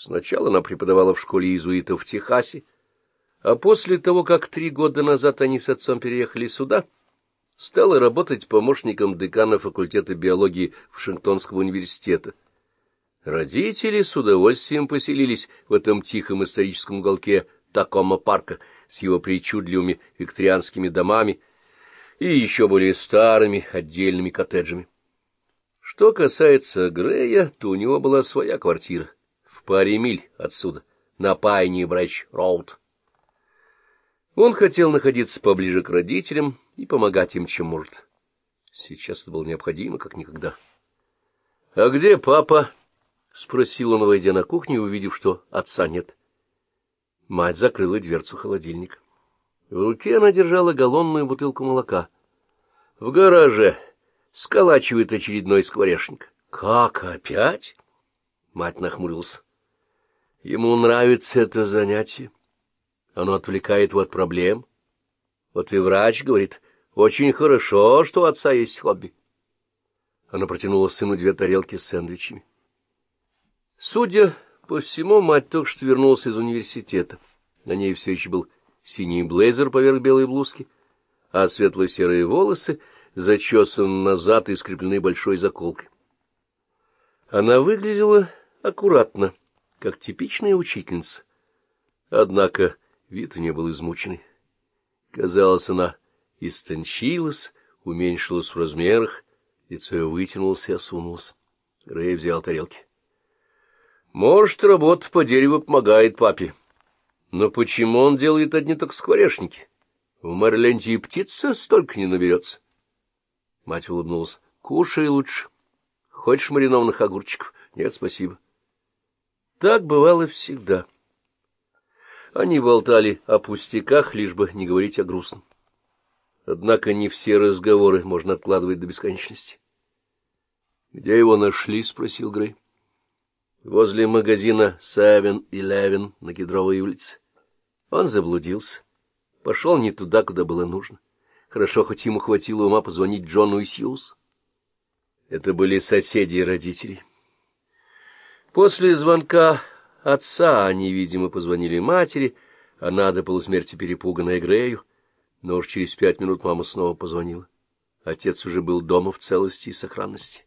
Сначала она преподавала в школе иезуитов в Техасе, а после того, как три года назад они с отцом переехали сюда, стала работать помощником декана факультета биологии Вашингтонского университета. Родители с удовольствием поселились в этом тихом историческом уголке Такома-парка с его причудливыми викторианскими домами и еще более старыми отдельными коттеджами. Что касается Грея, то у него была своя квартира в паре миль отсюда, на Пайни Брэч-Роуд. Он хотел находиться поближе к родителям и помогать им, чем может. Сейчас это было необходимо, как никогда. — А где папа? — спросил он, войдя на кухню, увидев, что отца нет. Мать закрыла дверцу холодильника. В руке она держала галлонную бутылку молока. — В гараже сколачивает очередной скворечник. — Как, опять? Мать нахмурился. Ему нравится это занятие. Оно отвлекает его от проблем. Вот и врач говорит, очень хорошо, что у отца есть хобби. Она протянула сыну две тарелки с сэндвичами. Судя по всему, мать только что вернулась из университета. На ней все еще был синий блейзер поверх белой блузки, а светло-серые волосы зачесаны назад и скреплены большой заколкой. Она выглядела аккуратно, как типичная учительница. Однако вид у нее был измученный. Казалось, она истончилась, уменьшилась в размерах, лицо ее вытянулось и осунулось. Рэй взял тарелки. Может, работа по дереву помогает папе. Но почему он делает одни только скворечники? В Мэриленде и птица столько не наберется. Мать улыбнулась. — Кушай лучше. Хочешь маринованных огурчиков? Нет, спасибо. Так бывало всегда. Они болтали о пустяках, лишь бы не говорить о грустном. Однако не все разговоры можно откладывать до бесконечности. — Где его нашли? — спросил Грей. — Возле магазина Севен и Левин на Кедровой улице. Он заблудился. Пошел не туда, куда было нужно. Хорошо, хоть ему хватило ума позвонить Джону и Сьюз. Это были соседи и родители. После звонка отца они, видимо, позвонили матери, она до полусмерти перепуганная Грею, но уж через пять минут мама снова позвонила. Отец уже был дома в целости и сохранности.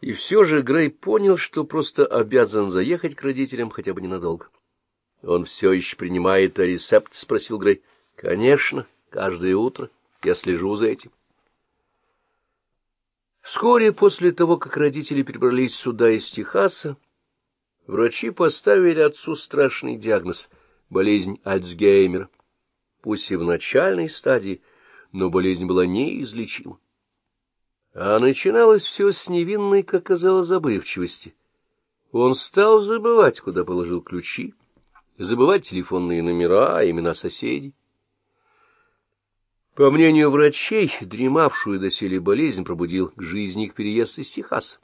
И все же Грей понял, что просто обязан заехать к родителям хотя бы ненадолго. — Он все еще принимает рецепт? — спросил Грей. — Конечно, каждое утро. Я слежу за этим. Вскоре после того, как родители перебрались сюда из Техаса, врачи поставили отцу страшный диагноз — болезнь Альцгеймера. Пусть и в начальной стадии, но болезнь была неизлечима. А начиналось все с невинной, как казалось, забывчивости. Он стал забывать, куда положил ключи, забывать телефонные номера, имена соседей. По мнению врачей, дремавшую доселе болезнь пробудил к жизни их переезд из Техаса.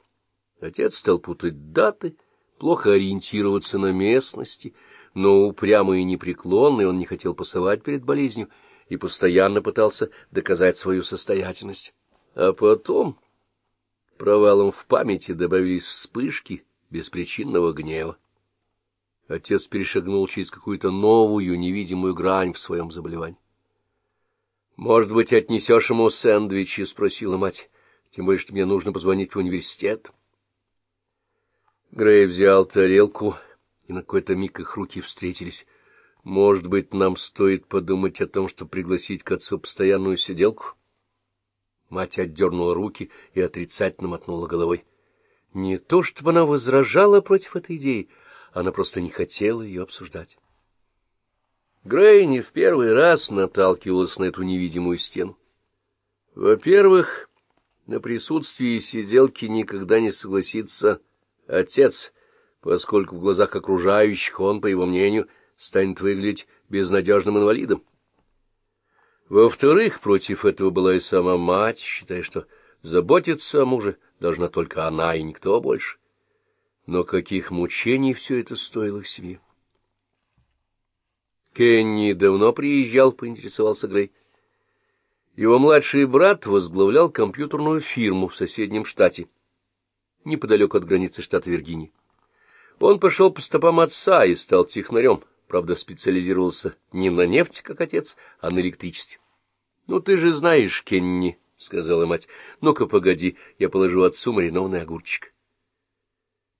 Отец стал путать даты, плохо ориентироваться на местности, но упрямый и непреклонный он не хотел пасовать перед болезнью и постоянно пытался доказать свою состоятельность. А потом провалом в памяти добавились вспышки беспричинного гнева. Отец перешагнул через какую-то новую невидимую грань в своем заболевании. «Может быть, отнесешь ему сэндвичи?» — спросила мать. «Тем более, что мне нужно позвонить в университет». Грей взял тарелку, и на какой-то миг их руки встретились. «Может быть, нам стоит подумать о том, чтобы пригласить к отцу постоянную сиделку?» Мать отдернула руки и отрицательно мотнула головой. Не то, чтобы она возражала против этой идеи, она просто не хотела ее обсуждать. Грей не в первый раз наталкивалась на эту невидимую стену. Во-первых, на присутствии сиделки никогда не согласится отец, поскольку в глазах окружающих он, по его мнению, станет выглядеть безнадежным инвалидом. Во-вторых, против этого была и сама мать, считая, что заботиться о муже должна только она и никто больше. Но каких мучений все это стоило семье? Кенни давно приезжал, поинтересовался Грей. Его младший брат возглавлял компьютерную фирму в соседнем штате, неподалеку от границы штата Виргиния. Он пошел по стопам отца и стал технарем, правда, специализировался не на нефти, как отец, а на электричестве. — Ну, ты же знаешь, Кенни, — сказала мать, — ну-ка, погоди, я положу отцу маринованный огурчик.